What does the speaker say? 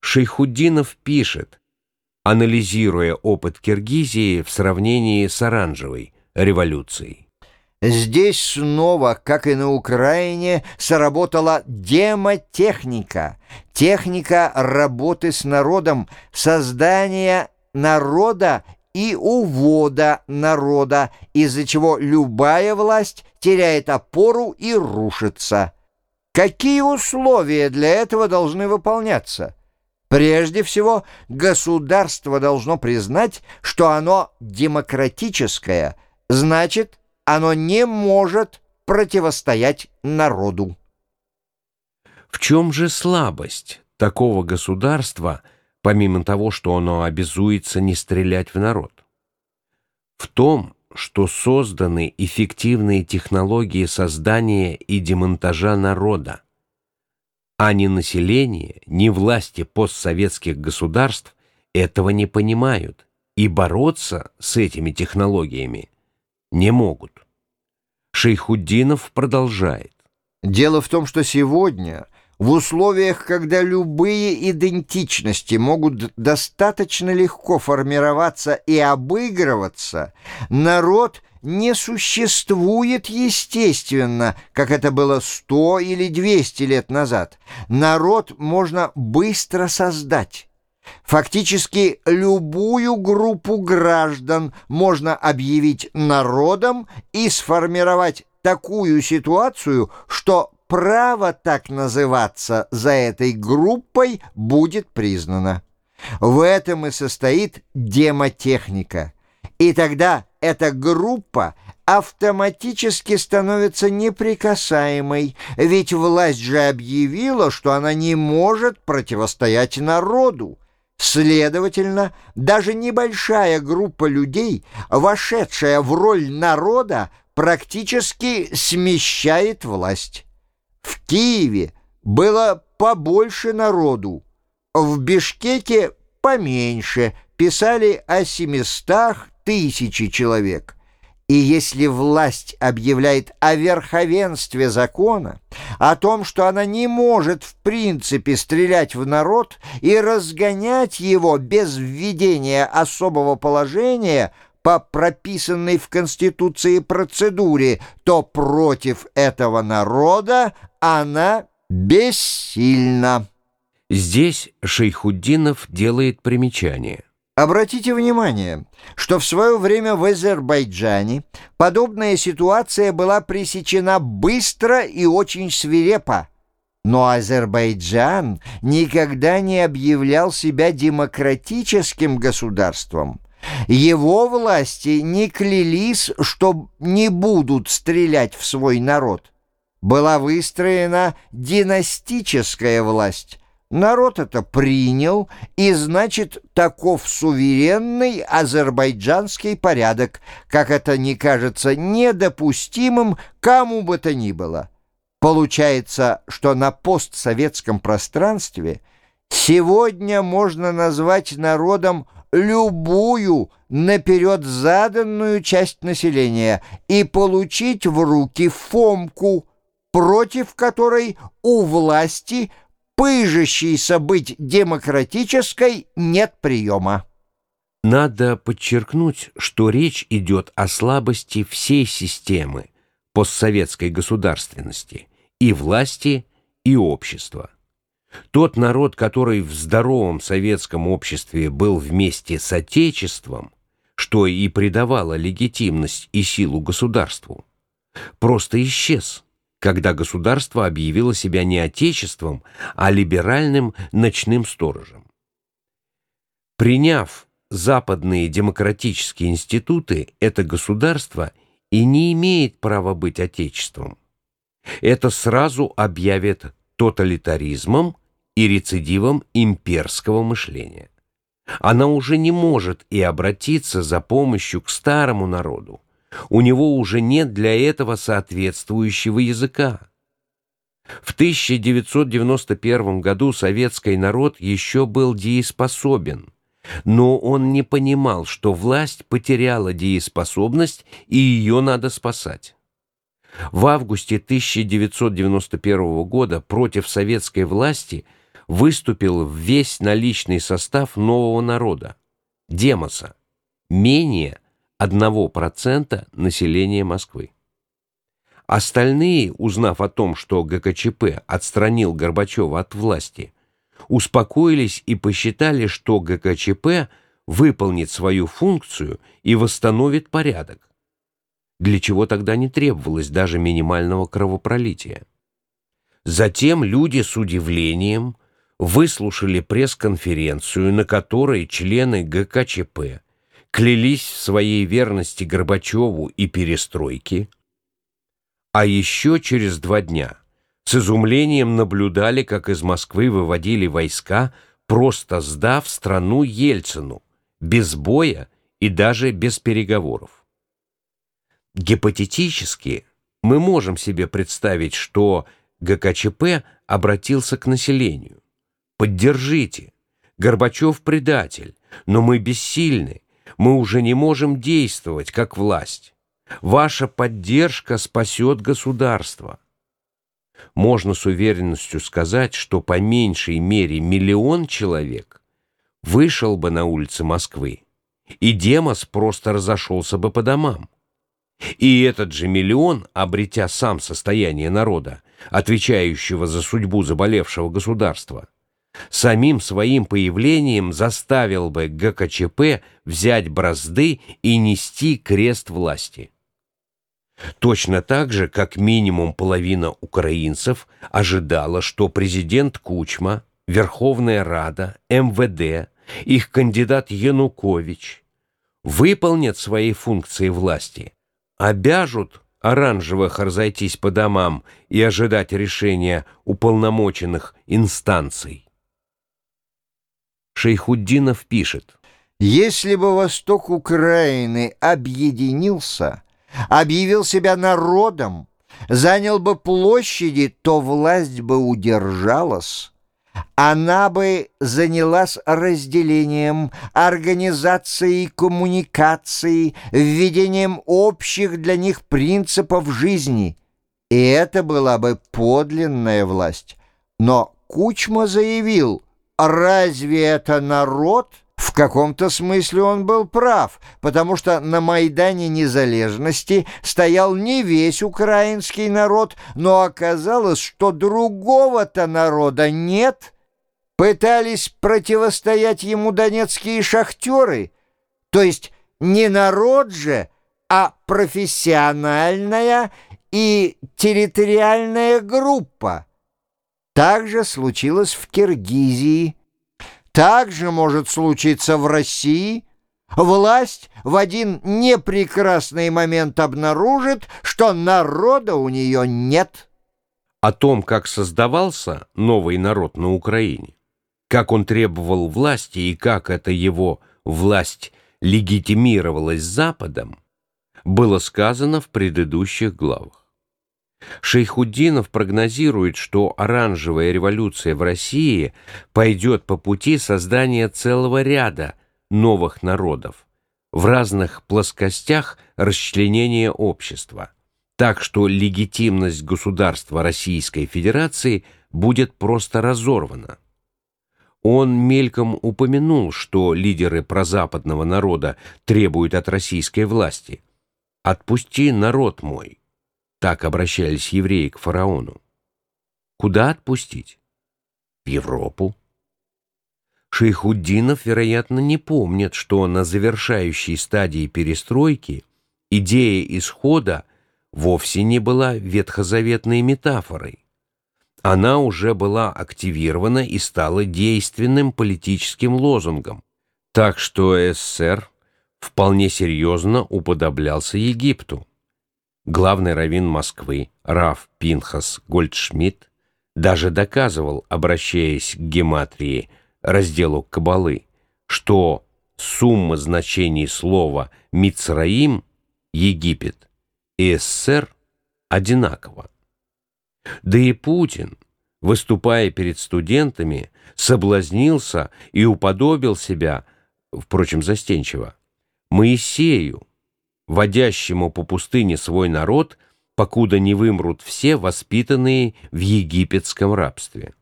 Шейхуддинов пишет, анализируя опыт Киргизии в сравнении с оранжевой революцией. Здесь снова, как и на Украине, сработала демотехника, техника работы с народом, создания народа и увода народа, из-за чего любая власть теряет опору и рушится. Какие условия для этого должны выполняться? Прежде всего, государство должно признать, что оно демократическое, значит, оно не может противостоять народу. В чем же слабость такого государства, помимо того, что оно обязуется не стрелять в народ? В том, что созданы эффективные технологии создания и демонтажа народа, а ни население, ни власти постсоветских государств этого не понимают и бороться с этими технологиями не могут. Шейхуддинов продолжает. Дело в том, что сегодня, в условиях, когда любые идентичности могут достаточно легко формироваться и обыгрываться, народ не существует естественно, как это было сто или двести лет назад. Народ можно быстро создать. Фактически любую группу граждан можно объявить народом и сформировать такую ситуацию, что право так называться за этой группой будет признано. В этом и состоит демотехника. И тогда эта группа автоматически становится неприкасаемой, ведь власть же объявила, что она не может противостоять народу. Следовательно, даже небольшая группа людей, вошедшая в роль народа, практически смещает власть. В Киеве было побольше народу, в Бишкеке поменьше, писали о семистах тысячи человек. И если власть объявляет о верховенстве закона, о том, что она не может в принципе стрелять в народ и разгонять его без введения особого положения по прописанной в Конституции процедуре, то против этого народа она бессильна. Здесь Шейхуддинов делает примечание. Обратите внимание, что в свое время в Азербайджане подобная ситуация была пресечена быстро и очень свирепо. Но Азербайджан никогда не объявлял себя демократическим государством. Его власти не клялись, что не будут стрелять в свой народ. Была выстроена династическая власть, Народ это принял, и значит, таков суверенный азербайджанский порядок, как это не кажется недопустимым кому бы то ни было. Получается, что на постсоветском пространстве сегодня можно назвать народом любую наперед заданную часть населения и получить в руки Фомку, против которой у власти – пыжащейся быть демократической, нет приема. Надо подчеркнуть, что речь идет о слабости всей системы постсоветской государственности и власти, и общества. Тот народ, который в здоровом советском обществе был вместе с Отечеством, что и придавало легитимность и силу государству, просто исчез когда государство объявило себя не отечеством, а либеральным ночным сторожем. Приняв западные демократические институты, это государство и не имеет права быть отечеством. Это сразу объявит тоталитаризмом и рецидивом имперского мышления. Она уже не может и обратиться за помощью к старому народу, у него уже нет для этого соответствующего языка. В 1991 году советский народ еще был дееспособен, но он не понимал, что власть потеряла дееспособность и ее надо спасать. В августе 1991 года против советской власти выступил весь наличный состав нового народа – Демоса, менее 1% населения Москвы. Остальные, узнав о том, что ГКЧП отстранил Горбачева от власти, успокоились и посчитали, что ГКЧП выполнит свою функцию и восстановит порядок, для чего тогда не требовалось даже минимального кровопролития. Затем люди с удивлением выслушали пресс-конференцию, на которой члены ГКЧП клялись в своей верности Горбачеву и перестройке, а еще через два дня с изумлением наблюдали, как из Москвы выводили войска, просто сдав страну Ельцину, без боя и даже без переговоров. Гипотетически мы можем себе представить, что ГКЧП обратился к населению. Поддержите. Горбачев предатель, но мы бессильны. Мы уже не можем действовать как власть. Ваша поддержка спасет государство. Можно с уверенностью сказать, что по меньшей мере миллион человек вышел бы на улицы Москвы, и Демос просто разошелся бы по домам. И этот же миллион, обретя сам состояние народа, отвечающего за судьбу заболевшего государства, самим своим появлением заставил бы ГКЧП взять бразды и нести крест власти. Точно так же, как минимум половина украинцев ожидала, что президент Кучма, Верховная Рада, МВД, их кандидат Янукович выполнят свои функции власти, обяжут оранжевых разойтись по домам и ожидать решения уполномоченных инстанций. Шейхуддинов пишет. Если бы восток Украины объединился, объявил себя народом, занял бы площади, то власть бы удержалась, она бы занялась разделением, организацией коммуникации, введением общих для них принципов жизни. И это была бы подлинная власть. Но Кучма заявил, разве это народ? В каком-то смысле он был прав, потому что на Майдане Незалежности стоял не весь украинский народ, но оказалось, что другого-то народа нет. Пытались противостоять ему донецкие шахтеры, то есть не народ же, а профессиональная и территориальная группа. Так же случилось в Киргизии, так же может случиться в России. Власть в один непрекрасный момент обнаружит, что народа у нее нет. О том, как создавался новый народ на Украине, как он требовал власти и как эта его власть легитимировалась Западом, было сказано в предыдущих главах. Шейхуддинов прогнозирует, что оранжевая революция в России пойдет по пути создания целого ряда новых народов в разных плоскостях расчленения общества, так что легитимность государства Российской Федерации будет просто разорвана. Он мельком упомянул, что лидеры прозападного народа требуют от российской власти «Отпусти народ мой». Так обращались евреи к фараону. Куда отпустить? В Европу. Шейхуддинов, вероятно, не помнит, что на завершающей стадии перестройки идея исхода вовсе не была ветхозаветной метафорой. Она уже была активирована и стала действенным политическим лозунгом, так что СССР вполне серьезно уподоблялся Египту главный раввин Москвы Раф Пинхас Гольдшмидт даже доказывал, обращаясь к гематрии, разделу Кабалы, что сумма значений слова «Мицраим» — Египет и СССР одинакова. Да и Путин, выступая перед студентами, соблазнился и уподобил себя, впрочем, застенчиво, Моисею, водящему по пустыне свой народ, покуда не вымрут все воспитанные в египетском рабстве.